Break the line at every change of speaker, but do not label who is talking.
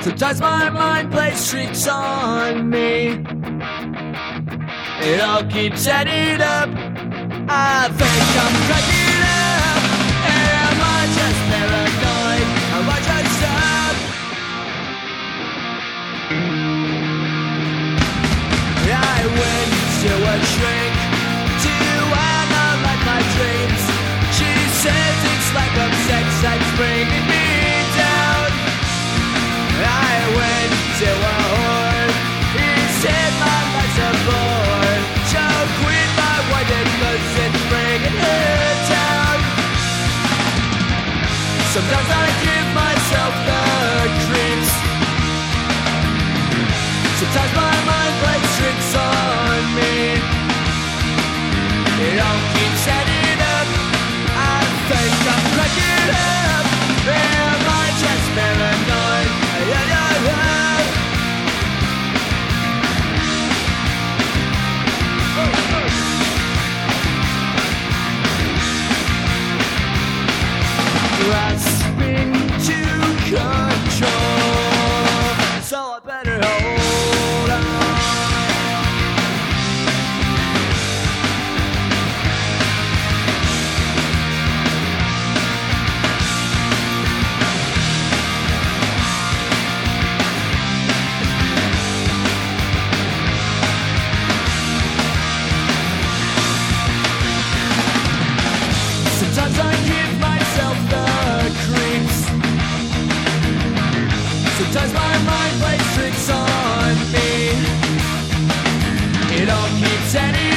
Sometimes my mind plays tricks on me. It all keeps adding up. I think I'm cracking up. Am I just paranoid? Am I just up? I went to a shrink Sometimes I give myself the creeps. Sometimes my mind plays tricks on me. It all plays